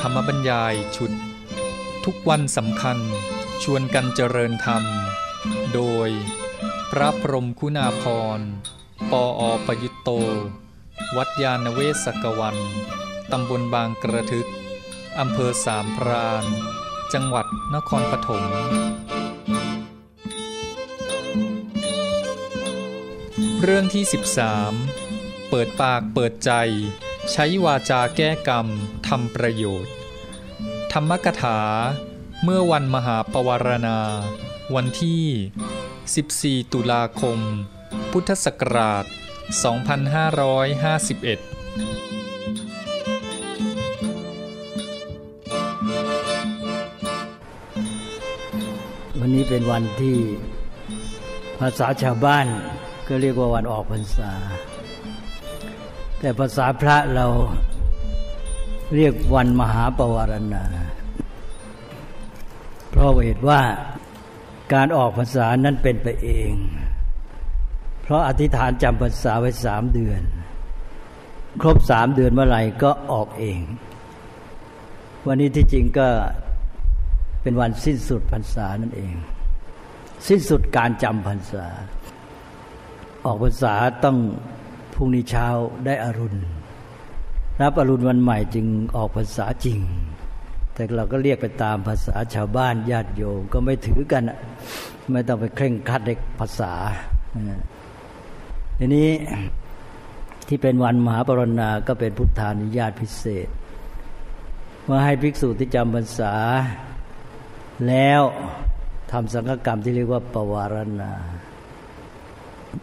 ธรรมบรรยายชุด ทุกวันสำคัญชวนกันเจริญธรรม โดย พระพรมคุณาพร ปออประยุตโต วัดยาณเวศกวัน ตำบลบางกระทึก อำเภอสามพราน จังหวัดนครปฐมเรื่องที่ 13 เปิดปากเปิดใจ ใช้วาจาแก้กรรมทำประโยชน์ ธรรมกถา เมื่อวันมหาปวารณา วันที่ 14 ตุลาคม พุทธศักราช 2551วันนี้เป็นวันที่ภาษาชาวบ้านก็เรียกว่าวันออกพรรษา แต่ภาษาพระเราเรียกวันมหาปวารณา เพราะเหตุว่าการออกพรรษานั้นเป็นไปเอง เพราะอธิษฐานจำพรรษาไว้สามเดือน ครบสามเดือนเมื่อไหร่ก็ออกเอง วันนี้ที่จริงก็เป็นวันสิ้นสุดพรรษานั่นเอง สิ้นสุดการจำพรรษา ออกพรรษาต้อง พรุ่งนี้เช้าได้อรุณรับอรุณวันใหม่จึงออกพรรษาจริง แต่เราก็เรียกไปตามภาษาชาวบ้านญาติโยมก็ไม่ถือกัน ไม่ต้องไปเคร่งครัดในภาษาทีนี้ที่เป็นวันมหาปรณาก็เป็นพุทธานุญาตพิเศษว่าให้ภิกษุที่จำพรรษา แล้วทำสังฆกรรมที่เรียกว่าปวารณา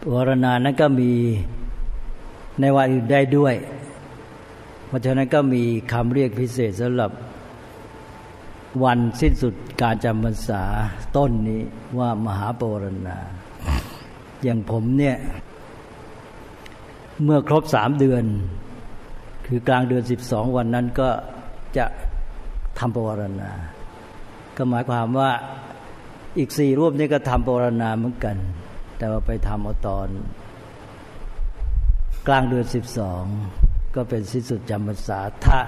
ปวารณานั้นก็มี ในวันอื่นได้ด้วย เพราะฉะนั้นก็มีคำเรียกพิเศษสำหรับวันสิ้นสุดการจำพรรษาต้นนี้ว่ามหาปวารณาอย่างผมเนี่ย เมื่อครบสามเดือน คือกลางเดือนสิบสองวันนั้นก็จะทำปวารณาก็หมายความว่าอีกสี่รูปนี้ก็ทำปวารณาเหมือนกัน แต่ว่าไปทำเอาตอน กลางเดือนสิบสองก็เป็นสิ้นสุดจำพรรษาถ้า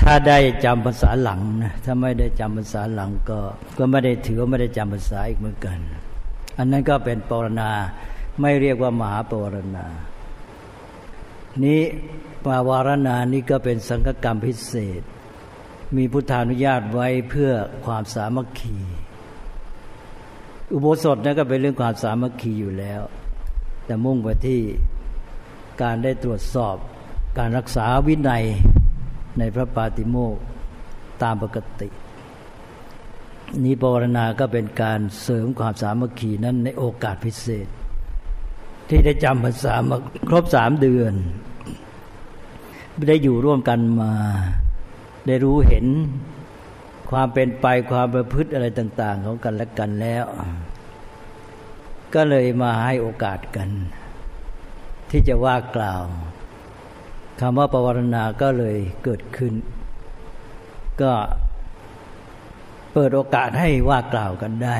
ถ้าได้จำภาษาหลังนะถ้าไม่ได้จำภาษาหลังก็ก็ไม่ได้ถือว่าไม่ได้จำภาษาอีกเหมือนกัน อันนั้นก็เป็นปรณาไม่เรียกว่ามหาปรณา นี้ปาวารณานี้ก็เป็นสังฆกรรมพิเศษ มีพุทธานุญาตไว้เพื่อความสามัคคี อุโบสถนั่นก็เป็นเรื่องความสามัคคีอยู่แล้ว แต่มุ่งไปที่ การได้ตรวจสอบการรักษาวินัยในพระปาติโมกตามปกติ นี้ปรณาก็เป็นการเสริมความสามัคคีนั้นในโอกาสพิเศษ ที่ได้จำภาษามาครบสามเดือน ได้อยู่ร่วมกันมา ได้รู้เห็นความเป็นไปความประพฤติอะไรต่าง ๆ ของกันและกันแล้ว ก็เลยมาให้โอกาสกัน ที่จะว่ากล่าวคำว่าปวารณาก็เลยเกิดขึ้น ก็เปิดโอกาสให้ว่ากล่าวกันได้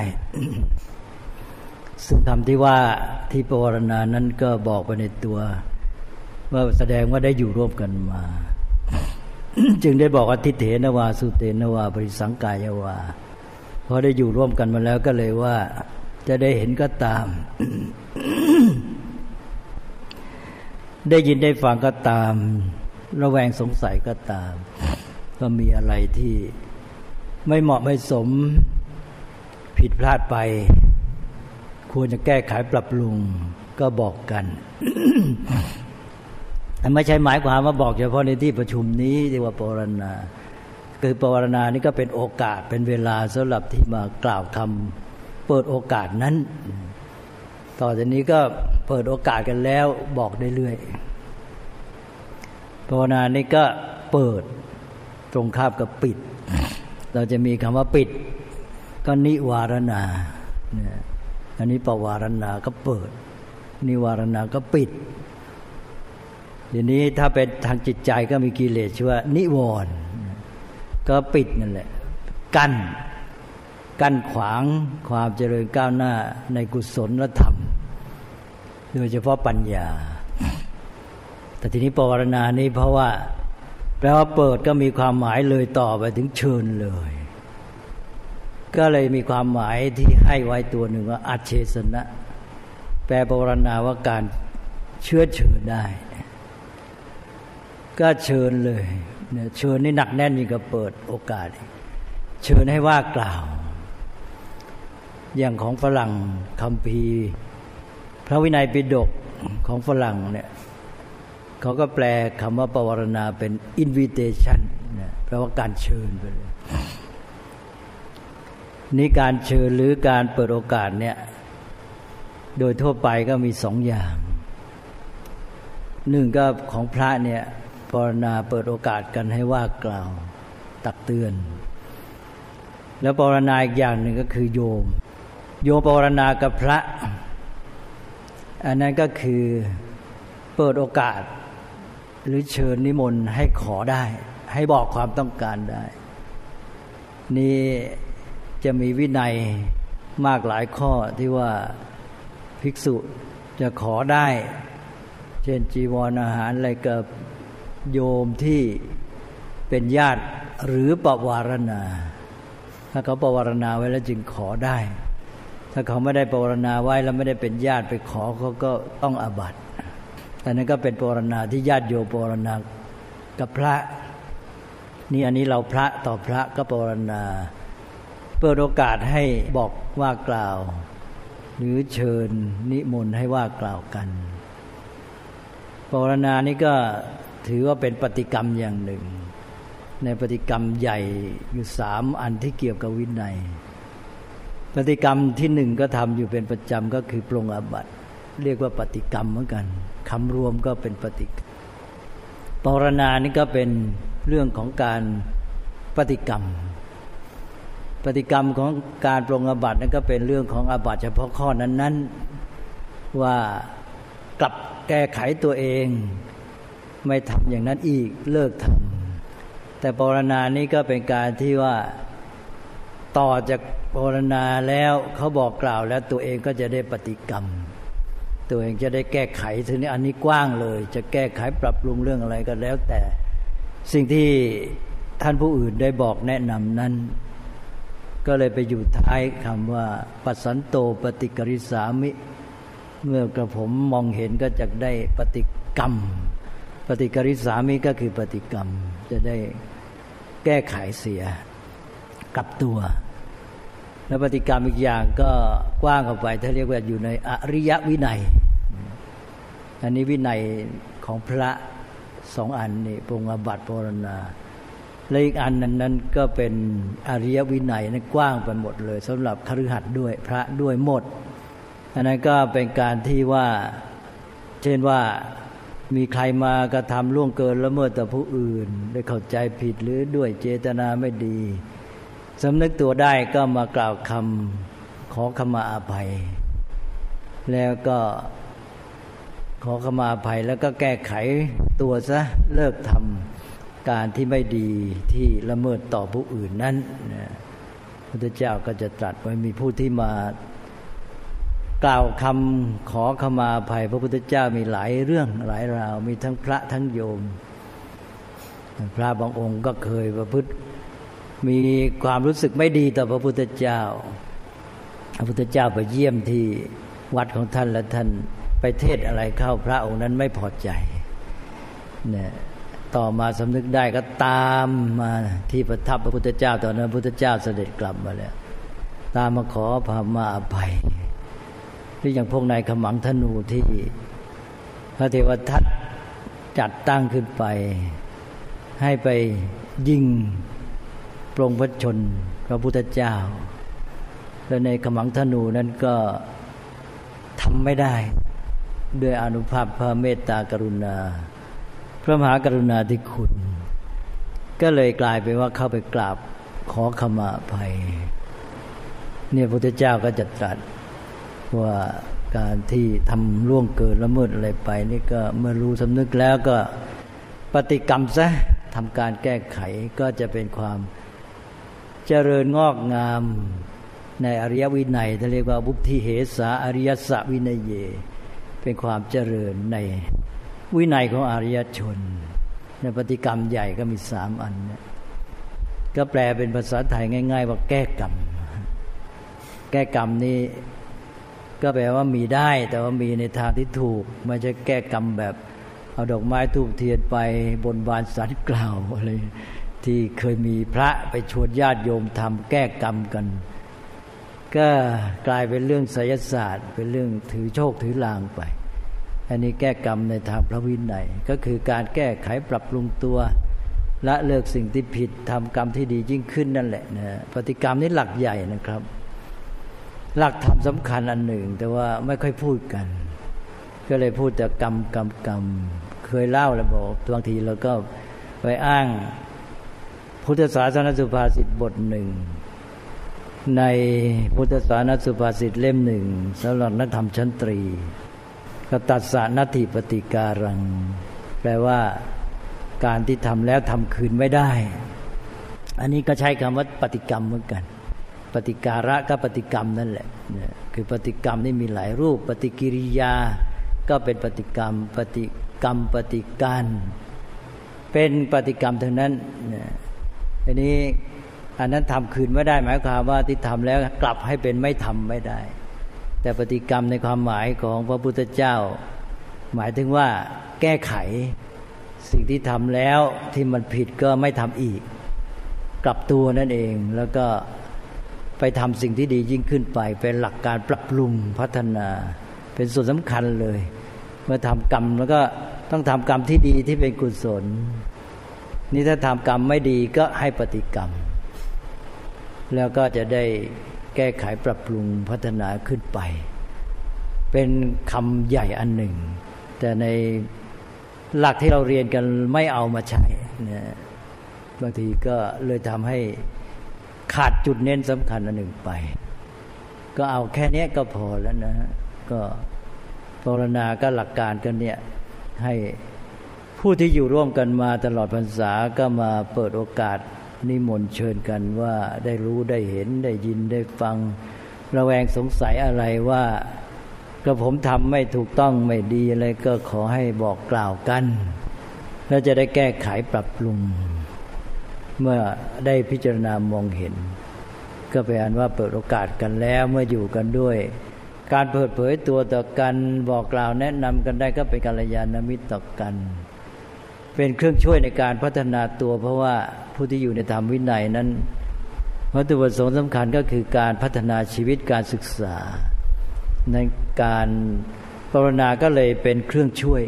ซึ่งคำที่ว่าที่ปวารณานั้นก็บอกไปในตัว ว่าแสดงว่าได้อยู่ร่วมกันมา จึงได้บอกว่าทิเถนวาสุเตนวาปริสังกายวาพอได้อยู่ร่วมกันมาแล้วก็เลยว่า จะได้เห็นก็ตาม ได้ยินได้ฟังก็ตาม ระแวงสงสัยก็ตาม ก็มีอะไรที่ไม่เหมาะไม่สมผิดพลาดไป ควรจะแก้ไขปรับปรุงก็บอกกันแต่ไม่ใช่หมายความว่าบอกเฉพาะในที่ประชุมนี้ที่ว่าปรณาคือปรณานี่ก็เป็นโอกาสเป็นเวลาสำหรับที่มากล่าวคำเปิดโอกาสนั้น ต่อจากนี้ก็เปิดโอกาสกันแล้วบอกได้เรื่อยภาวนานี้ก็เปิดตรงข้ามกับปิด เราจะมีคำว่าปิด ก็นิวารณาเนี่ยอันนี้ปวารณาก็เปิด นิวารณาก็ปิดทีนี้ถ้าเป็นทางจิตใจก็มีกิเลสชื่อว่านิวรณ์ก็ปิดนั่นแหละกั้น กั้นขวางความเจริญก้าวหน้าในกุศลธรรม โดยเฉพาะปัญญา แต่ทีนี้ปวารณานี้เพราะว่าแปลว่าเปิดก็มีความหมายเลยต่อไปถึงเชิญเลย ก็เลยมีความหมายที่ให้ไว้ตัวหนึ่งว่าอาเชสนะ แปลปรณาว่าการเชื้อเชิญได้ ก็เชิญเลยเนี่ยเชิญนี่หนักแน่นยิ่งกับเปิดโอกาส เชิญให้ว่ากล่าว อย่างของฝรั่งคำพีพระวินัยปิฎกของฝรั่งเนี่ยเขาก็แปลคำว่าปวารณาเป็น invitation นะแปลว่าการเชิญไปเลยนี่การเชิญหรือการเปิดโอกาสเนี่ย โดยทั่วไปก็มีสองอย่างหนึ่งก็ของพระเนี่ยปรณาเปิดโอกาสกันให้ว่ากล่าวตักเตือน แล้วปรณาอีกอย่างหนึ่งก็คือโยม โยมปรณากับพระ อันนั้นก็คือเปิดโอกาส หรือเชิญนิมนต์ให้ขอได้ ให้บอกความต้องการได้ นี่จะมีวินัยมากหลายข้อที่ว่าภิกษุจะขอได้ เช่นจีวรออาหารอะไรกับโยมที่เป็นญาติหรือปวารณา ถ้าเขาปวารณาไว้แล้วจึงขอได้ ถ้าเขาไม่ได้ปรณาไว้แล้วไม่ได้เป็นญาติไปขอเขาก็ต้องอาบัติแต่นั้นก็เป็นปวารณาที่ญาติโยปวารณากับพระ นี่อันนี้เราพระต่อพระก็ปวารณาเปิดโอกาสให้บอกว่ากล่าว หรือเชิญนิมนต์ให้ว่ากล่าวกันปรณานี้ก็ถือว่าเป็นปฏิกรรมอย่างหนึ่ง ในปฏิกรรมใหญ่อยู่สามอันที่เกี่ยวกับวินัย ปฏิกรรมที่หนึ่งก็ทำอยู่เป็นประจำก็คือปรงอาบัติเรียกว่าปฏิกรรมเหมือนกันคำรวมก็เป็นปฏิกรรมปรณานี่ก็เป็นเรื่องของการปฏิกรรม ปฏิกรรมของการปรงอาบัตินั่นก็เป็นเรื่องของอาบัติเฉพาะข้อนั้น ๆว่ากลับแก้ไขตัวเอง ไม่ทำอย่างนั้นอีกเลิกทำแต่ปรณานี้ก็เป็นการที่ว่า ต่อจากปรณาแล้วเขาบอกกล่าวแล้วตัวเองก็จะได้ปฏิกรรม ตัวเองจะได้แก้ไขทีนี้อันนี้กว้างเลย จะแก้ไขปรับปรุงเรื่องอะไรก็แล้ว แต่ สิ่งที่ท่านผู้อื่นได้บอกแนะนำนั้น ก็เลยไปอยู่ท้ายคำว่า ปัสสันโตปฏิกริสามิ เมื่อกระผมมองเห็นก็จะได้ปฏิกรรม ปฏิกริษามิก็คือปฏิกรรม จะได้แก้ไขเสียกับตัว แล้วปฏิกรรมอีกอย่างก็กว้างออกไปถ้าเรียกว่าอยู่ในอริยวินัย อันนี้วินัยของพระสองอันนี่ปรงอบัติปรณาและอีกอันนั้นนั้นก็เป็นอริยวินัยนั้นกว้างไปหมดเลยสำหรับคฤหัสถ์ด้วยพระด้วยหมดอันนั้นก็เป็นการที่ว่า เช่นว่ามีใครมากระทำล่วงเกินละเมิดต่อผู้อื่นได้เข้าใจผิดหรือด้วยเจตนาไม่ดี สำนึกตัวได้ก็มากล่าวคำขอขมาอภัย แล้วก็ขอขมาอภัยแล้วก็แก้ไขตัวซะเลิกทำการที่ไม่ดีที่ละเมิดต่อผู้อื่นนั้นพระพุทธเจ้าก็จะตรัสไว้มีผู้ที่มากล่าวคำขอขมาภัย พระพุทธเจ้ามีหลายเรื่องหลายราว มีทั้งพระทั้งโยม พระบางองค์ก็เคยประพฤติ มีความรู้สึกไม่ดีต่อพระพุทธเจ้า พระพุทธเจ้าไปเยี่ยมที่วัดของท่านและท่านไปเทศอะไรเข้าพระองค์นั้นไม่พอใจเนี่ยต่อมาสำนึกได้ก็ตามมาที่ประทับพระพุทธเจ้า ตอนนั้นพระพุทธเจ้าเสด็จกลับมาแล้ว ตามมาขอพามาอภัยรืออย่างพวกนายขมังธนูที่พระเทวทัตจัดตั้งขึ้นไป ให้ไปยิง ปรงพระชนพระพุทธเจ้า แล้วในขมังธนูนั้นก็ทำไม่ได้ ด้วยอนุภาพพระเมตตากรุณา พระมหากรุณาธิคุณ ก็เลยกลายเป็นว่าเข้าไปกราบขอขมาภัย เนี่ยพระพุทธเจ้าก็จะตรัสว่าการที่ทำล่วงเกินละเมิดอะไรไป นี่ก็เมื่อรู้สำนึกแล้วก็ปฏิกรรมซะทำการแก้ไขก็จะเป็นความ เจริญงอกงาม ในอริยวินัยที่เรียกว่าบุธิเหสาอริยสวินัยเย เป็นความเจริญในวินัยของอริยชน ในปฏิกรรมใหญ่ก็มีสามอันเนี่ยก็แปลเป็นภาษาไทยง่าย ๆ ว่าแก้กรรม แก้กรรมนี้ก็แปลว่ามีได้ แต่ว่ามีในทางที่ถูก ไม่ใช่แก้กรรมแบบ เอาดอกไม้ทูบเทียนไปบนบานสารกล่าวอะไร ที่เคยมีพระไปชวนญาติโยมทำแก้กรรมกัน ก็กลายเป็นเรื่องไสยศาสตร์ เป็นเรื่องถือโชคถือลางไป อันนี้แก้กรรมในทางพระวินัยก็คือการแก้ไขปรับปรุงตัวละเลิกสิ่งที่ผิดทำกรรมที่ดียิ่งขึ้นนั่นแหละนะปฏิกรรมนี้หลักใหญ่นะครับ หลักธรรมสำคัญอันหนึ่ง แต่ว่าไม่ค่อยพูดกัน ก็เลยพูดแต่กรรมกรรมกรรมเคยเล่าแล้วบอกบางทีเราก็ไปอ้าง พุทธศาสนสุภาษิตบทหนึ่ง ในพุทธศาสนสุภาษิตเล่มหนึ่งสำหรับนักธรรมชั้นตรีกตัสสะนัตถิปฏิการัง แปลว่าการที่ทำแล้วทำคืนไม่ได้ อันนี้ก็ใช้คำว่าปฏิกรรมเหมือนกัน ปฏิการะก็ปฏิกรรมนั่นแหละ คือปฏิกรรมนี่มีหลายรูป ปฏิกิริยา ก็เป็นปฏิกรรม ปฏิกรรมปฏิการ เป็นปฏิกรรมทั้งนั้น อันนี้อันนั้นทำคืนไม่ได้หมายความว่าที่ทำแล้วกลับให้เป็นไม่ทำไม่ได้ แต่ปฏิกรรมในความหมายของพระพุทธเจ้า หมายถึงว่าแก้ไขสิ่งที่ทำแล้วที่มันผิดก็ไม่ทำอีก กลับตัวนั่นเองแล้วก็ไปทำสิ่งที่ดียิ่งขึ้นไป เป็นหลักการปรับปรุงพัฒนา เป็นส่วนสำคัญเลย เมื่อทำกรรมแล้วก็ต้องทำกรรมที่ดีที่เป็นกุศล นี่ถ้าทำกรรมไม่ดีก็ให้ปฏิกรรม แล้วก็จะได้แก้ไขปรับปรุงพัฒนาขึ้นไป เป็นคำใหญ่อันหนึ่ง แต่ในหลักที่เราเรียนกันไม่เอามาใช้เนี่ยบางทีก็เลยทำให้ขาดจุดเน้นสำคัญอันหนึ่งไป ก็เอาแค่นี้ก็พอแล้วนะ ก็ภาวนาก็หลักการกันเนี่ยให้ ผู้ที่อยู่ร่วมกันมาตลอดพรรษาก็มาเปิดโอกาสนิมนต์เชิญกันว่าได้รู้ได้เห็นได้ยินได้ฟัง ระแวงสงสัยอะไรว่าก็ผมทำไม่ถูกต้องไม่ดีอะไรก็ขอให้บอกกล่าวกัน แล้วจะได้แก้ไขปรับปรุง เมื่อได้พิจารณามองเห็น ก็เป็นอันว่าเปิดโอกาสกันแล้วเมื่ออยู่กันด้วย การเปิดเผยตัวต่อกันบอกกล่าวแนะนำกันได้ก็เป็นกัลยาณมิตรต่อกัน เป็นเครื่องช่วยในการพัฒนาตัว เพราะว่าผู้ที่อยู่ในธรรมวินัยนั้นวัตถุประสงค์สำคัญก็คือการพัฒนาชีวิตการศึกษา ในการภาวนาก็เลยเป็นเครื่องช่วย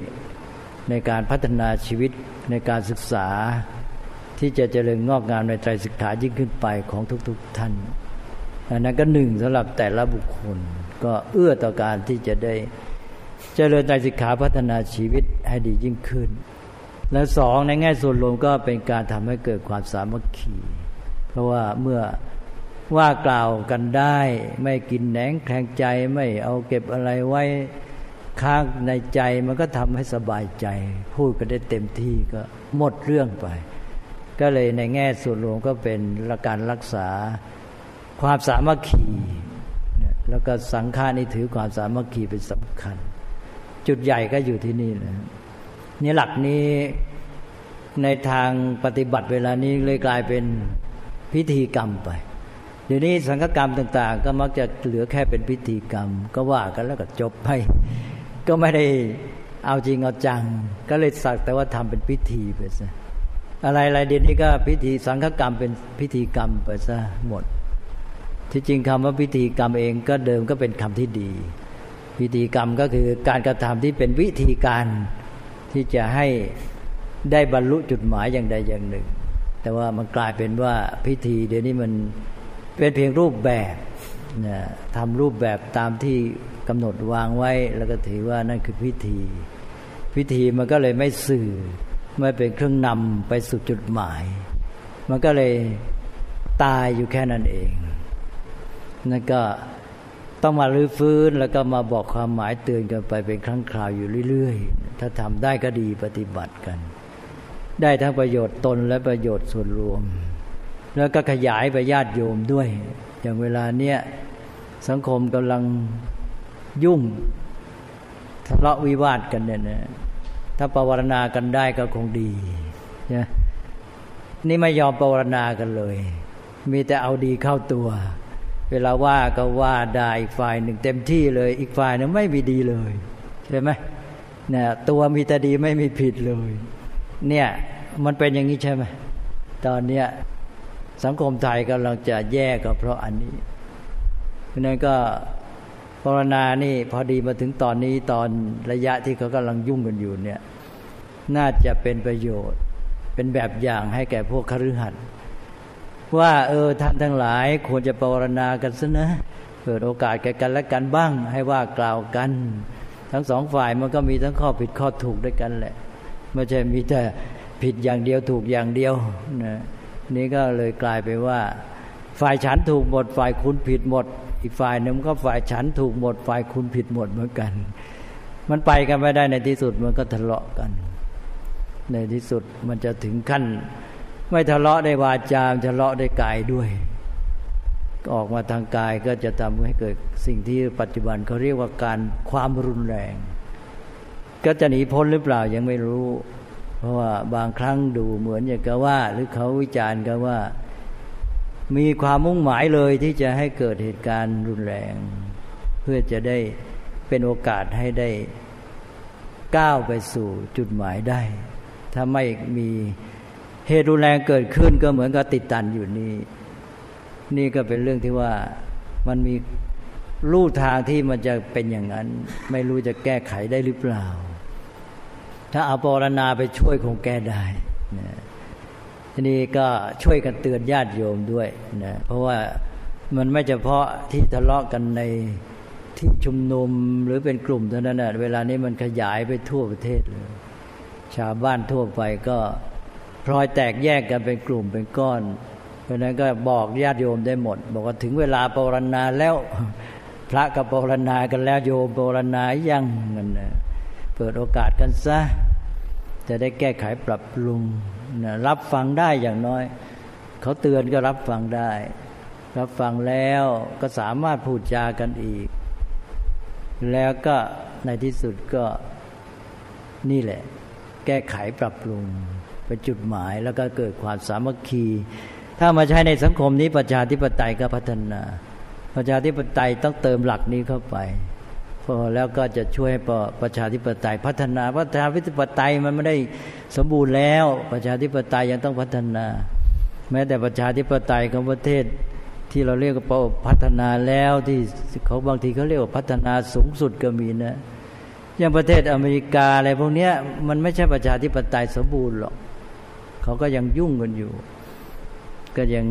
ในการพัฒนาชีวิตในการศึกษา ที่จะเจริญงอกงามในใจศึกษายิ่งขึ้นไปของทุกๆทท่านอันนั้นก็หนึ่งสำหรับแต่ละบุคคล ก็เอื้อต่อการที่จะได้เจริญใจศึกษาพัฒนาชีวิตให้ดียิ่งขึ้น และสองในแง่ส่วนรวมก็เป็นการทำให้เกิดความสามัคคี เพราะว่าเมื่อว่ากล่าวกันได้ ไม่กินแหนงแข็งใจไม่เอาเก็บอะไรไว้ค้างในใจมันก็ทำให้สบายใจ พูดกันได้เต็มที่ก็หมดเรื่องไป ก็เลยในแง่ส่วนรวมก็เป็นการรักษาความสามัคคีแล้วก็สังฆานี่ถือความสามัคคีเป็นสำคัญ จุดใหญ่ก็อยู่ที่นี่นะ นี่หลักนี้ในทางปฏิบัติเวลานี้เลยกลายเป็นพิธีกรรมไปเดี๋ยวนี้สังฆกรรมต่าง ๆ ก็มักจะเหลือแค่เป็นพิธีกรรม ก็ว่ากันแล้วก็จบไปก็ไม่ได้เอาจริงเอาจัง ก็เลยสักแต่ว่าทำเป็นพิธีไปซะอะไรอะไรเดี๋ยวนี้ก็พิธีสังฆกรรมเป็นพิธีกรรมไปซะหมด ที่จริงคำว่าพิธีกรรมเองก็เดิมก็เป็นคำที่ดี พิธีกรรมก็คือการกระทำที่เป็นวิธีการ ที่จะให้ได้บรรลุจุดหมายอย่างใดอย่างหนึ่ง แต่ว่ามันกลายเป็นว่าพิธีเดี๋ยวนี้มันเป็นเพียงรูปแบบนะทำรูปแบบตามที่กำหนดวางไว้ แล้วก็ถือว่านั่นคือพิธี พิธีมันก็เลยไม่สื่อไม่เป็นเครื่องนำไปสู่จุดหมาย มันก็เลยตายอยู่แค่นั้นเองนั่นก็ ต้องมาลื้อฟื้นแล้วก็มาบอกความหมายเตือนกันไปเป็นครั้งคราวอยู่เรื่อยๆ ถ้าทำได้ก็ดีปฏิบัติกัน ได้ทั้งประโยชน์ตนและประโยชน์ส่วนรวม แล้วก็ขยายไปญาติโยมด้วย อย่างเวลาเนี้ยสังคมกำลังยุ่งทะเลาะวิวาทกันเนี่ยนะถ้าปรารณากันได้ก็คงดีนะนี่ไม่ยอมปรนนากันเลย มีแต่เอาดีเข้าตัว เวลาว่าก็ว่าได้อีกฝ่ายหนึ่งเต็มที่เลย อีกฝ่ายนึงไม่มีดีเลยใช่ไหมเนี่ยตัวมีแต่ดีไม่มีผิดเลย เนี่ยมันเป็นอย่างนี้ใช่ไหมตอนเนี้ยสังคมไทยกำลังจะแย่ก็เพราะอันนี้เพราะนั้นก็ภาวนานี่พอดีมาถึงตอนนี้ตอนระยะที่เขากำลังยุ่งกันอยู่เนี่ย น่าจะเป็นประโยชน์ เป็นแบบอย่างให้แก่พวกคฤหัสถ์ ว่าเออท่านทั้งหลายควรจะภาวนากันซะนะเปิดโอกาสแก่กันและกันบ้าง ให้ว่ากล่าวกัน ทั้งสองฝ่ายมันก็มีทั้งข้อผิดข้อถูกด้วยกันแหละไม่ใช่มีแต่ผิดอย่างเดียวถูกอย่างเดียวนะนี่ก็เลยกลายไปว่า ฝ่ายฉันถูกหมด ฝ่ายคุณผิดหมด อีกฝ่ายนึงก็ฝ่ายฉันถูกหมด ฝ่ายคุณผิดหมดเหมือนกัน มันไปกันไม่ได้ในที่สุดมันก็ทะเลาะกัน ในที่สุดมันจะถึงขั้น ไม่ทะเลาะได้วาจามทะเลาะได้กายด้วยออกมาทางกายก็จะทำให้เกิดสิ่งที่ปัจจุบันเขาเรียกว่าการความรุนแรง ก็จะหนีพ้นหรือเปล่ายังไม่รู้ เพราะว่าบางครั้งดูเหมือนอย่างกับว่า หรือเขาวิจารณ์กันว่า มีความมุ่งหมายเลยที่จะให้เกิดเหตุการณ์รุนแรง เพื่อจะได้เป็นโอกาสให้ได้ก้าวไปสู่จุดหมายได้ ถ้าไม่มี เหตุรุนแรงเกิดขึ้นก็เหมือนกับติดตันอยู่นี่ นี่ก็เป็นเรื่องที่ว่ามันมีลู่ทางที่มันจะเป็นอย่างนั้น ไม่รู้จะแก้ไขได้หรือเปล่า ถ้าเอาปรณาไปช่วยคงแก้ได้นะทีนี้ก็ช่วยกันเตือนญาติโยมด้วยนะเพราะว่ามันไม่เฉพาะที่ทะเลาะกันในที่ชุมนุมหรือเป็นกลุ่มเท่านั้นนะเวลานี้มันขยายไปทั่วประเทศเลยชาวบ้านทั่วไปก็ ลอยแตกแยกกันเป็นกลุ่มเป็นก้อน เพราะนั้นก็บอกญาติโยมได้หมด บอกว่าถึงเวลาปรณาแล้วพระกับปรณากันแล้วโยมปรณายังกันนะเปิดโอกาสกันซะจะได้แก้ไขปรับปรุงนะรับฟังได้อย่างน้อย เขาเตือนก็รับฟังได้ รับฟังแล้วก็สามารถพูดจากันอีก แล้วก็ในที่สุดก็นี่แหละ แก้ไขปรับปรุง เป็นจุดหมายแล้วก็เกิดความสามัคคี ถ้ามาใช้ในสังคมนี้ประชาธิปไตยก็พัฒนา ประชาธิปไตยต้องเติมหลักนี้เข้าไปพอแล้วก็จะช่วยให้ประชาธิปไตยพัฒนาประชาธิปไตยมันไม่ได้สมบูรณ์แล้ว ประชาธิปไตยยังต้องพัฒนา แม้แต่ประชาธิปไตยของประเทศที่เราเรียกว่าพัฒนาแล้วที่เขาบางทีเขาเรียกว่าพัฒนาสูงสุดก็มีนะอย่างประเทศอเมริกาอะไรพวกนี้มันไม่ใช่ประชาธิปไตยสมบูรณ์หรอก เขาก็ยังยุ่งกันอยู่ ก็ยัง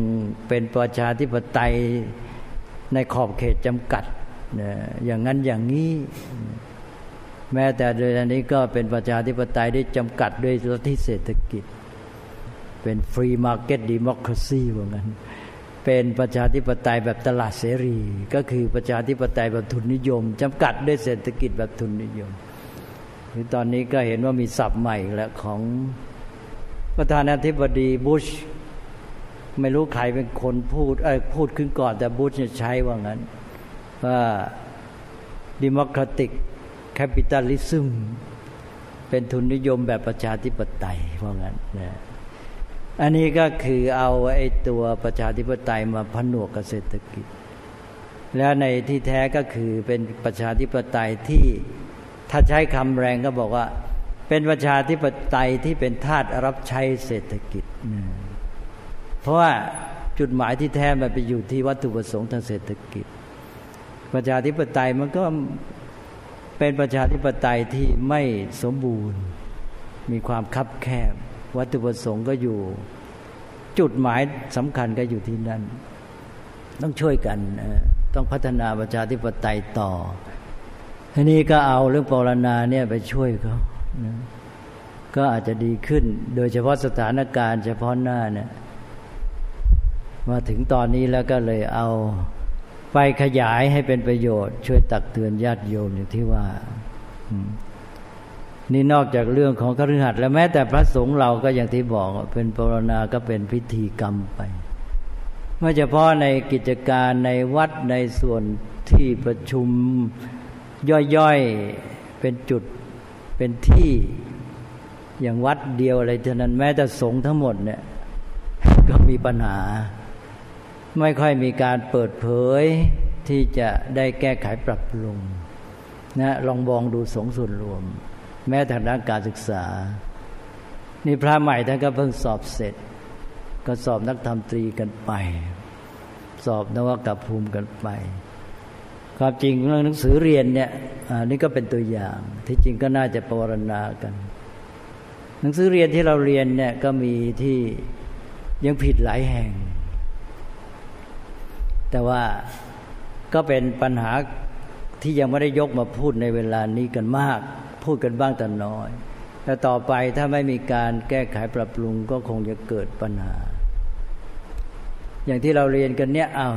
เป็นประชาธิปไตยในขอบเขตจำกัดนะอย่างนั้นอย่างนี้ แม้แต่โดยอันนี้ก็เป็นประชาธิปไตยได้จำกัดด้วยลัทธิเศรษฐกิจ เป็น free market democracy ว่างั้น เป็นประชาธิปไตยแบบตลาดเสรี ก็คือประชาธิปไตยแบบทุนนิยมกำกับด้วยเศรษฐกิจแบบทุนนิยมหรือตอนนี้ก็เห็นว่ามีศัพท์ใหม่แล้วของ ประธานาธิบดีบุชไม่รู้ใครเป็นคนพูดเออพูดขึ้นก่อน แต่บุชใช้ว่างั้น ว่า democratic capitalismเป็นทุนนิยมแบบประชาธิปไตยว่างั้นนะอันนี้ก็คือเอาไอ้ตัวประชาธิปไตยมาผนวกกับเศรษฐกิจ แล้วในที่แท้ก็คือเป็นประชาธิปไตยที่ถ้าใช้คำแรงก็บอกว่า เป็นประชาธิปไตยที่เป็นทาสรับใช้เศรษฐกิจ เพราะว่าจุดหมายที่แท้มันไปอยู่ที่วัตถุประสงค์ทางเศรษฐกิจ ประชาธิปไตยมันก็เป็นประชาธิปไตยที่ไม่สมบูรณ์ มีความคับแคบ วัตถุประสงค์ก็อยู่ จุดหมายสำคัญก็อยู่ที่นั่น ต้องช่วยกันต้องพัฒนาประชาธิปไตยต่อทีนี้ก็เอาเรื่องปรณาเนี่ยไปช่วยเขา ก็อาจจะดีขึ้น โดยเฉพาะสถานการณ์เฉพาะหน้าเนี่ยมาถึงตอนนี้แล้วก็เลยเอาไปขยายให้เป็นประโยชน์ ช่วยตักเตือนญาติโยมอย่างที่ว่านี่นอกจากเรื่องของคฤหัสถ์แล้วแม้แต่พระสงฆ์เราก็อย่างที่บอกเป็นปรณาก็เป็นพิธีกรรมไปไม่เฉพาะในกิจการในวัดในส่วนที่ประชุมย่อยๆเป็นจุด เป็นที่อย่างวัดเดียวอะไรเท่านั้นแม้แต่สงฆ์ทั้งหมดเนี่ยก็มีปัญหา ไม่ค่อยมีการเปิดเผยที่จะได้แก้ไขปรับปรุงนะลองบองดูสงส่วนรวม แม้ทางด้านการศึกษา นี่พระใหม่ท่านก็เพิ่งสอบเสร็จ ก็สอบนักธรรมตรีกันไป สอบนวกับภูมิกันไป ความจริงเรื่องหนังสือเรียนเนี่ยนี่ก็เป็นตัวอย่าง ที่จริงก็น่าจะปรณากัน หนังสือเรียนที่เราเรียนเนี่ยก็มีที่ยังผิดหลายแห่ง แต่ว่าก็เป็นปัญหาที่ยังไม่ได้ยกมาพูดในเวลานี้กันมาก พูดกันบ้างแต่น้อย แต่ต่อไปถ้าไม่มีการแก้ไขปรับปรุงก็คงจะเกิดปัญหา อย่างที่เราเรียนกันเนี่ยเอา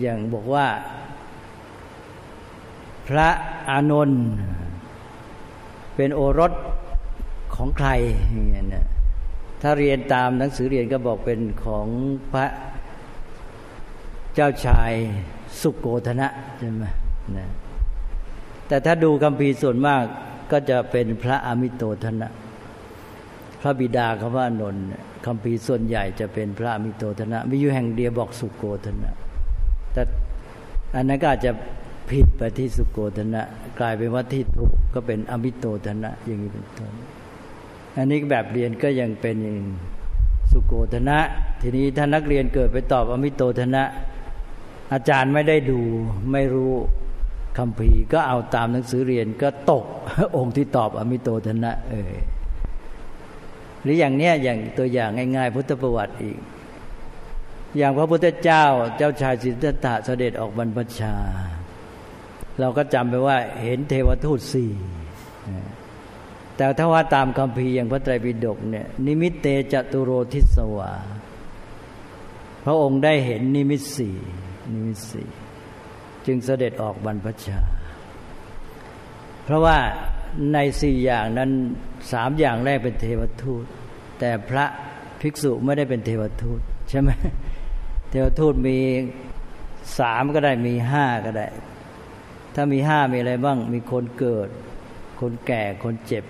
อย่างบอกว่า พระอานนท์เป็นโอรสของใครอย่างเงี้ยนะถ้าเรียนตามหนังสือเรียนก็บอกเป็นของพระเจ้าชายสุโกธนะใช่ไหมนะแต่ถ้าดูคำพีส่วนมากก็จะเป็นพระอมิโตธนะ พระบิดาคำว่านนท์คำพีส่วนใหญ่จะเป็นพระอมิโตธนะมีอยู่แห่งเดียวบอกสุโกธนะ แต่อันนั้นก็อาจจะ ผิดไปที่สุโกธนะ กลายเป็นว่าที่ถูกก็เป็นอมิโตธนะอย่างนี้เป็นต้นอันนี้แบบเรียนก็ยังเป็นอย่างสุโกธนะ ทีนี้ถ้านักเรียนเกิดไปตอบอมิโตธนะ อาจารย์ไม่ได้ดูไม่รู้คำพีก็เอาตามหนังสือเรียนก็ตกองค์ที่ตอบอมิโตธนะ เออหรืออย่างเนี้ยอย่างตัวอย่างง่าย ๆ พุทธประวัติอีก อย่างพระพุทธเจ้า เจ้าชายสิทธัตถะเสด็จออกบรรพชา เราก็จำไปว่าเห็นเทวทูตสี่แต่ถ้าว่าตามคำพีอย่างพระไตรปิฎกเนี่ย นิมิตเตจตุโรทิสวา พระองค์ได้เห็นนิมิตสี่นิมิตสี่จึงเสด็จออกบรรพชา เพราะว่าในสี่อย่างนั้นสามอย่างแรกเป็นเทวทูต แต่พระภิกษุไม่ได้เป็นเทวทูต ใช่ไหมเทวทูตมีสามก็ได้มีห้าก็ได้ ถ้ามีห้ามีอะไรบ้าง มีคนเกิด คนแก่คนเจ็บ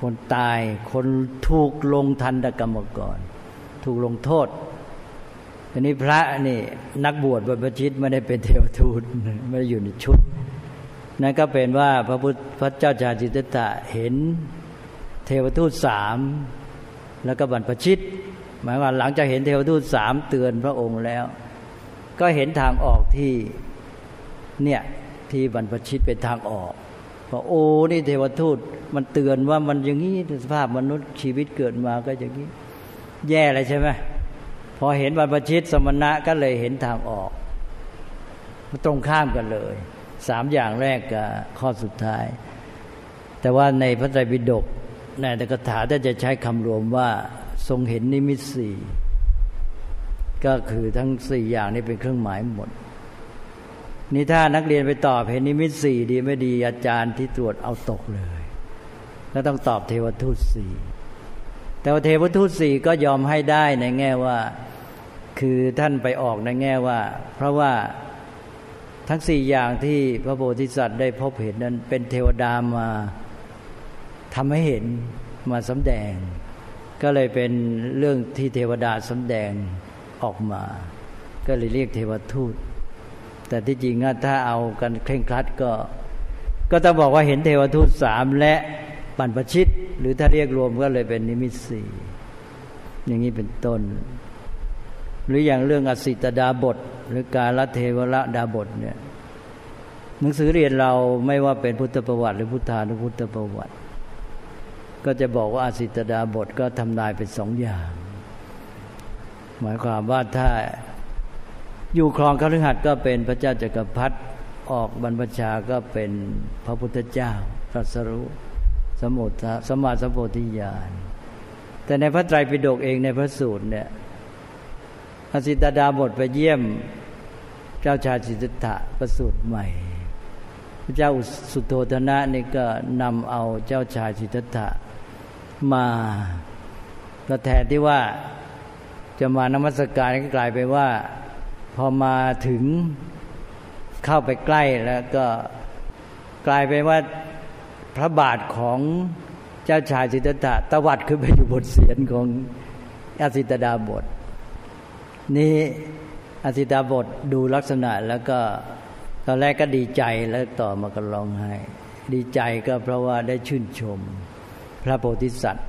คนตาย คนถูกลงทันตกรรมก่อนถูกลงโทษทีนี้พระนี่ นักบวชบรรพชิตไม่ได้เป็นเทวทูตไม่ได้อยู่ในชุดนั่นก็เป็นว่าพระพุทธพระเจ้าชาจิตตะเห็นเทวทูตสามแล้วก็บรรพชิต หมายว่าหลังจากเห็นเทวทูตสามเตือนพระองค์แล้ว ก็เห็นทางออกที่เนี่ย ที่บรรพชิตเป็นทางออกว่าโอ้นี่เทวทูตมันเตือนว่ามันอย่างนี้สภาพมนุษย์ชีวิตเกิดมาก็อย่างนี้ แย่เลยใช่ไหมพอเห็นบรรพชิตสมณะก็เลยเห็นทางออกตรงข้ามกันเลยสามอย่างแรกกับข้อสุดท้าย แต่ว่าในพระไตรปิฎกในตกถาถ้าจะใช้คำรวมว่าทรงเห็นนิมิตสี่ก็คือทั้งสี่อย่างนี้เป็นเครื่องหมายหมด นี่ถ้านักเรียนไปตอบเห็นนิมิตสี่ดีไม่ดีอาจารย์ที่ตรวจเอาตกเลยแล้วต้องตอบเทวทูตสี่แต่ว่าเทวทูตสี่ก็ยอมให้ได้ในแง่ว่า คือท่านไปออกในแง่ว่า เพราะว่าทั้งสี่อย่างที่พระโพธิสัตว์ได้พบเห็นนั้น เป็นเทวดามาทำให้เห็นมาสำแดง ก็เลยเป็นเรื่องที่เทวดาสำแดงออกมา ก็เลยเรียกเทวทูต แต่ที่จริงถ้าเอากันเคร่งครัดก็ ก็ต้องบอกว่าเห็นเทวทูตสามและปันประชิต หรือถ้าเรียกรวมก็เลยเป็นนิมิตสี่อย่างนี้เป็นต้น หรืออย่างเรื่องอสิตดาบท หรือการละเทวละดาบทเนี่ยหนังสือเรียนเราไม่ว่าเป็นพุทธประวัติ หรือพุทธานุพุทธประวัติ ก็จะบอกว่าอสิตดาบทก็ทำนายเป็นสองอย่าง หมายความว่าถ้า อยู่ครองคฤหัสถ์ก็เป็นพระเจ้าจักรพรรดิออกบรรพชาก็เป็นพระพุทธเจ้าตรัสรู้สมุทสมาสมโพธิญาณแต่ในพระไตรปิฎกเองในพระสูตรเนี่ยอสิตดาบทไปเยี่ยมเจ้าชายสิทธัตถะประสูติใหม่ พระเจ้าสุโธธนะนี่ก็นำเอาเจ้าชายสิทธัตถะมาประแทนที่ว่าจะมานมัสการก็กลายไปว่า พอมาถึงเข้าไปใกล้แล้วก็กลายไปว่าพระบาทของเจ้าชายสิทธัตถะตวัดขึ้นไปอยู่บนเสียนของอสิตดาบท นี่อสิตาบทดูลักษณะแล้วก็ตอนแรกก็ดีใจแล้วต่อมาก็ร้องไห้ ดีใจก็เพราะว่าได้ชื่นชมพระโพธิสัตว์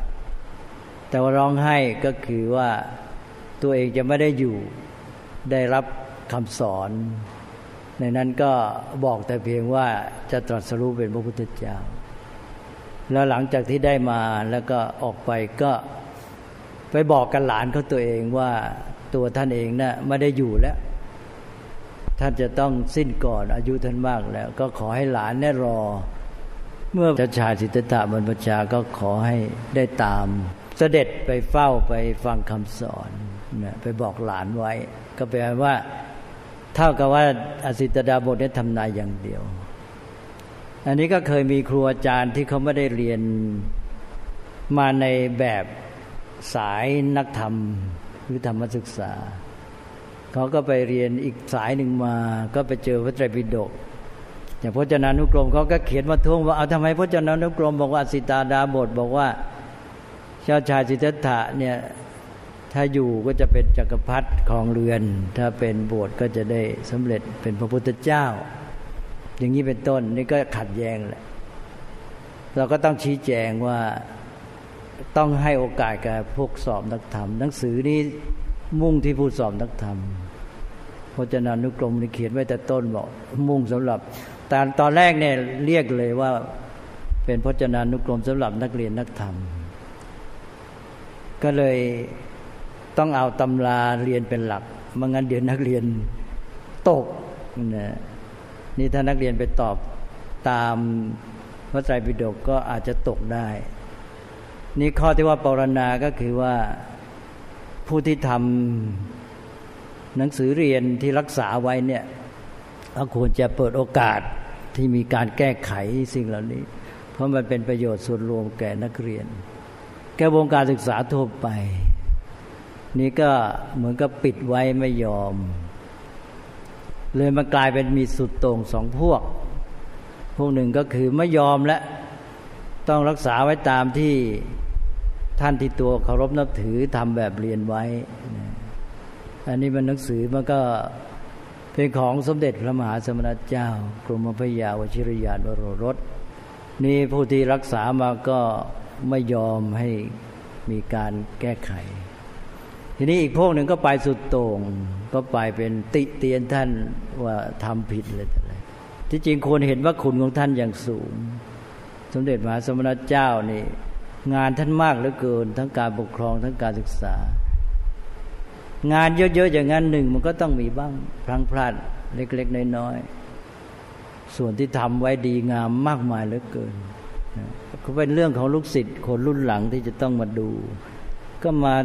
แต่ว่าร้องไห้ก็คือว่าตัวเองจะไม่ได้อยู่ ได้รับคำสอน ในนั้นก็บอกแต่เพียงว่าจะตรัสรู้เป็นพระพุทธเจ้า แล้วหลังจากที่ได้มาแล้วก็ออกไปก็ไปบอกกันหลานเขาตัวเองว่าตัวท่านเองนะ่ะไม่ได้อยู่แล้ว ท่านจะต้องสิ้นก่อนอายุท่านมากแล้ว ก็ขอให้หลานเนี่ยรอ เมื่อเจ้าชายสิทธัตถะบรรพชาก็ขอให้ได้ตาม เสด็จไปเฝ้าไปฟังคำสอนนะไปบอกหลานไว้ ก็แปลว่า เท่ากับว่าอสิตดาบทเนี่ยทำนายอย่างเดียว อันนี้ก็เคยมีครูอาจารย์ที่เขาไม่ได้เรียนมาในแบบสายนักธรรมหรือธรรมศึกษา เขาก็ไปเรียนอีกสายหนึ่งมา ก็ไปเจอพระไตรปิฎกอย่างพจนานุกรมเขาก็เขียนมาท่วงว่าเอาทำไมพจนานุกรมบอกว่าสิตาดาบทบอกว่าเจ้าชายสิทธัตถะเนี่ย ถ้าอยู่ก็จะเป็นจักรพรรดิของเรือน ถ้าเป็นบวชก็จะได้สำเร็จเป็นพระพุทธเจ้า อย่างนี้เป็นต้นนี่ก็ขัดแย้งแหละเราก็ต้องชี้แจงว่าต้องให้โอกาสกับพวกสอบนักธรรม หนังสือนี้มุ่งที่ผู้สอบนักธรรมพจนานุกรมนี่เขียนไว้แต่ต้นบอก มุ่งสำหรับแต่ตอนแรกเนี่ยเรียกเลยว่าเป็นพจนานุกรมสำหรับนักเรียนนักธรรม ก็เลย ต้องเอาตำราเรียนเป็นหลักไม่งั้นเดี๋ยวนักเรียนตกนะนี่ถ้านักเรียนไปตอบตามพระไตรปิฎกก็อาจจะตกได้ นี่ข้อที่ว่าปรณาก็คือว่าผู้ที่ทำหนังสือเรียนที่รักษาไว้เนี่ยก็ควรจะเปิดโอกาสที่มีการแก้ไขสิ่งเหล่านี้ เพราะมันเป็นประโยชน์ส่วนรวมแก่นักเรียน แก่วงการศึกษาทั่วไป นี่ก็เหมือนกับปิดไว้ไม่ยอม เลยมันกลายเป็นมีสุดตรงสองพวก พวกหนึ่งก็คือไม่ยอมและ ต้องรักษาไว้ตามที่ท่านที่ตัวเคารพนับถือทำแบบเรียนไว้ อันนี้มันหนังสือมันก็เป็นของสมเด็จพระมหาสมณเจ้า กรมพระยาวชิรยานวโรรส นี่ผู้ที่รักษามาก็ไม่ยอมให้มีการแก้ไข ทีนี้อีกพวกหนึ่งก็ไปสุดโต่งก็ไปเป็นติเตียนท่านว่าทำผิดเลยอะไรที่จริงควรเห็นว่าคุณของท่านอย่างสูง สมเด็จมหาสมณเจ้านี่ งานท่านมากเหลือเกิน ทั้งการปกครองทั้งการศึกษา งานเยอะๆอย่างนั้นหนึ่งมันก็ต้องมีบ้างพลังพลาดเล็กๆน้อยๆส่วนที่ทำไว้ดีงามมากมายเหลือเกินก็เป็นเรื่องของลูกศิษย์คนรุ่นหลังที่จะต้องมาดู ก็มา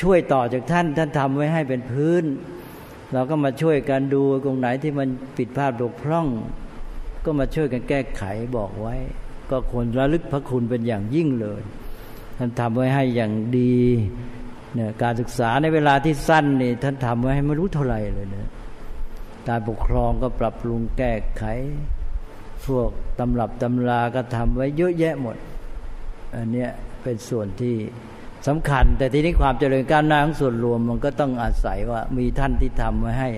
ช่วยต่อจากท่านท่านทำไว้ให้เป็นพื้น เราก็มาช่วยกันดูตรงไหนที่มันผิดพลาดบกพร่อง ก็มาช่วยกันแก้ไขบอกไว้ ก็ควรระลึกพระคุณเป็นอย่างยิ่งเลย ท่านทำไว้ให้อย่างดีเนี่ยการศึกษาในเวลาที่สั้นนี่ท่านทำไว้ให้ไม่รู้เท่าไหร่เลยเนี่ยการปกครองก็ปรับปรุงแก้ไข พวกตำรับตำราก็ทำไว้เยอะแยะหมด อันเนี้ยเป็นส่วนที่ สำคัญ แต่ทีนี้ความเจริญก้าวหน้าของส่วนรวม มันก็ต้องอาศัยว่ามีท่านที่ทำไว้ให้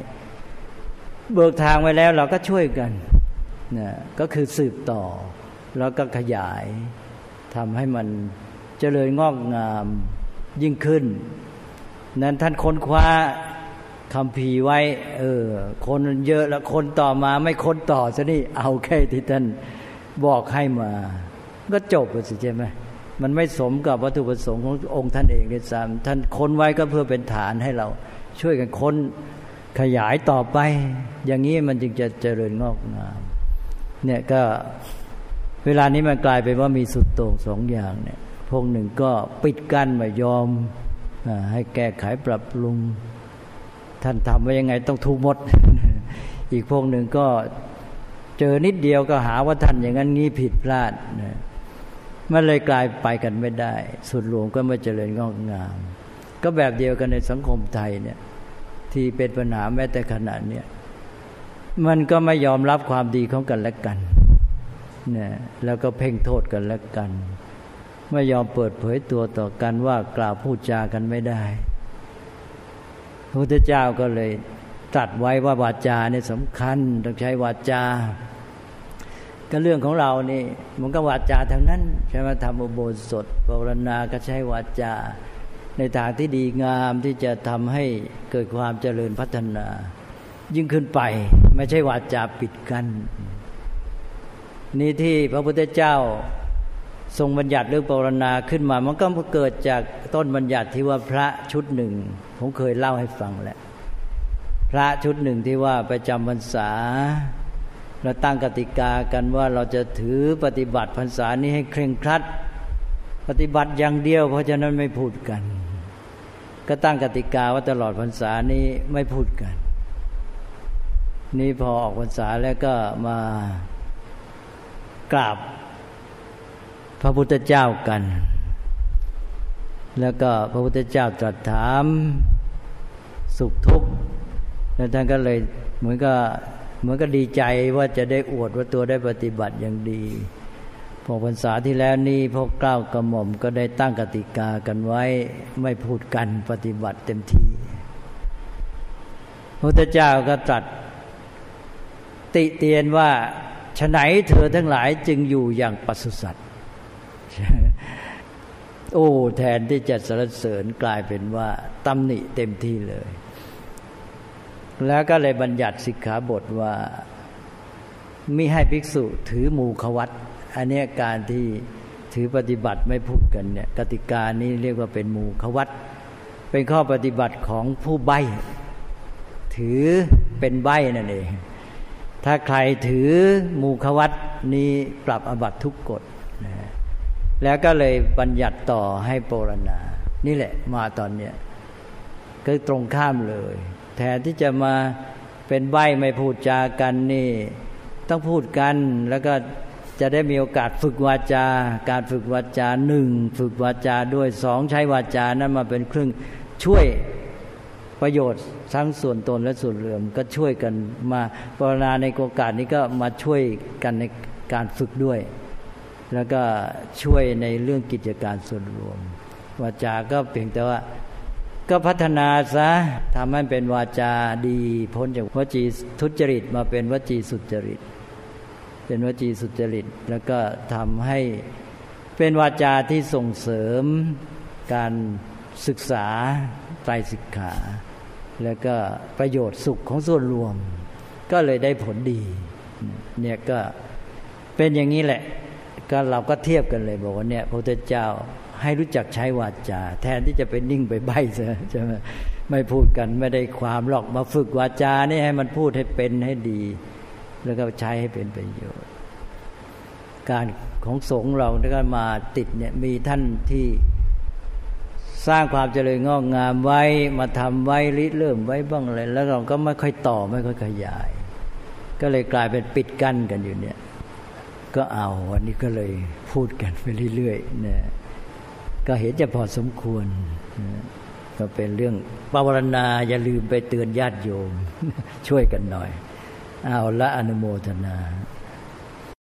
เบิกทางไว้แล้วเราก็ช่วยกันนะก็คือสืบต่อ แล้วก็ขยายทำให้มันเจริญงอกงามยิ่งขึ้น นั้นท่านค้นคว้าคำพีไว้ เออ คนเยอะแล้วคนต่อมาไม่ค้นต่อซะนี่เอาแค่ที่ท่านบอกให้มา ก็จบไปสิใช่ไหม มันไม่สมกับวัตถุประสงค์ขององค์ท่านเองเลยซ้ำท่านค้นไว้ก็เพื่อเป็นฐานให้เราช่วยกันค้นขยายต่อไป อย่างนี้มันจึงจะเจริญงอกงามเนี่ยก็เวลานี้มันกลายเป็นว่ามีสุดโต่งสองอย่างเนี่ยพวกหนึ่งก็ปิดกั้นไม่ยอมให้แก้ไขปรับปรุง ท่านทำไว้ยังไงต้องทุกหมด อีกพวกหนึ่งก็เจอนิดเดียวก็หาว่าท่านอย่างนั้นงี้ผิดพลาดนะ มันเลยกลายไปกันไม่ได้ สุดรวมก็ไม่เจริญงอกงาม ก็แบบเดียวกันในสังคมไทยเนี่ย ที่เป็นปัญหาแม้แต่ขนาดเนี้ยมันก็ไม่ยอมรับความดีของกันและกันเนี่ยแล้วก็เพ่งโทษกันและกัน ไม่ยอมเปิดเผยตัวต่อกันว่ากล่าวพูดจากันไม่ได้พระพุทธเจ้าก็เลยตรัสไว้ว่าวาจาเนี่ยสำคัญต้องใช้วาจา ก็เรื่องของเรานี่มันก็วาจาทางนั้นใช่ไหมทำอุโบสถภาวนาก็ใช้วาจา ในทางที่ดีงามที่จะทำให้เกิดความเจริญพัฒนา ยิ่งขึ้นไปไม่ใช่วาจาปิดกัน้นนี่ที่พระพุทธเจ้าทรงบัญญัติเรื่องปรณาขึ้นมา มันก็เกิดจากต้นบัญญัติที่ว่าพระชุดหนึ่ง ผมเคยเล่าให้ฟังแหละพระชุดหนึ่งที่ว่าไปจำพรรษา เราตั้งกติกากันว่าเราจะถือปฏิบัติพรรษานี้ให้เคร่งครัด ปฏิบัติอย่างเดียว เพราะฉะนั้นไม่พูดกัน ก็ตั้งกติกาว่าตลอดพรรษานี้ไม่พูดกัน นี่พอออกพรรษาแล้วก็มากราบพระพุทธเจ้ากัน แล้วก็พระพุทธเจ้าตรัสถามสุขทุกข์แล้วท่านก็เลยเหมือนก็เห มือนก็ดีใจว่าจะได้อวดว่าตัวได้ปฏิบัติอย่างดีพอพรรษาที่แล้วนี่พวกเกล้ากระหม่อมก็ได้ตั้งกติกากันไว้ไม่พูดกันปฏิบัติเต็มที่พระเจ้าก็ตรัสติเตียนว่าฉไหนเธอทั้งหลายจึงอยู่อย่างปัสุสัตว์โอ้ แทนที่จะสรรเสริญกลายเป็นว่าตำหนิเต็มที่เลย แล้วก็เลยบัญญัติสิกขาบทว่ามิให้ภิกษุถือมูขวัตอันนี้การที่ถือปฏิบัติไม่พูดกันเนี่ยกติกานี้เรียกว่าเป็นมูขวัตเป็นข้อปฏิบัติของผู้ใบถือเป็นใบนั่นเองถ้าใครถือมูขวัตนี้ปรับอบัตทุกกฎนะแล้วก็เลยบัญญัติต่อให้โปรณา นี่แหละมาตอนเนี้ยก็ตรงข้ามเลย แทนที่จะมาเป็นใบไม่พูดจากันนี่ ต้องพูดกันแล้วก็จะได้มีโอกาสฝึกวาจา การฝึกวาจาหนึ่งฝึกวาจาด้วยสองใช้วาจานั้นมาเป็นเครื่องช่วยประโยชน์ทั้งส่วนตนและส่วนรวมก็ช่วยกันมาปรณาในโอกาสนี้ก็มาช่วยกันในการฝึกด้วย แล้วก็ช่วยในเรื่องกิจการส่วนรวมวาจาก็เพียงแต่ว่า ก็พัฒนาซะทำให้เป็นวาจาดี พ้นจากวจีทุจริตมาเป็นวจีสุจริต เป็นวจีสุจริต แล้วก็ทำให้เป็นวาจาที่ส่งเสริมการศึกษาไตรสิกขา แล้วก็ประโยชน์สุขของส่วนรวม ก็เลยได้ผลดี เนี่ยก็เป็นอย่างนี้แหละ ก็เราก็เทียบกันเลยบอกว่าเนี่ยพระพุทธเจ้า ให้รู้จักใช้วาจา แทนที่จะเป็นนิ่งไปใบซะใช่ไหมไม่พูดกันไม่ได้ความหรอกมาฝึกวาจานี่ให้มันพูดให้เป็นให้ดี แล้วก็ใช้ให้เป็นประโยชน์ การของสงฆ์เราที่มาติดเนี่ยมีท่านที่สร้างความเจริญงอกงามไว้มาทำไว้ริเริ่มไว้บ้างอะไรแล้วเราก็ไม่ค่อยต่อไม่ค่อยขยาย ก็เลยกลายเป็นปิดกั้นกันอยู่เนี่ย ก็เอาวันนี้ก็เลยพูดกันไปเรื่อยๆเนี่ย ก็เห็นจะพอสมควร ก็เป็นเรื่องปวารณาอย่าลืมไปเตือนญาติโยม ช่วยกันหน่อย เอาละอนุโมทนา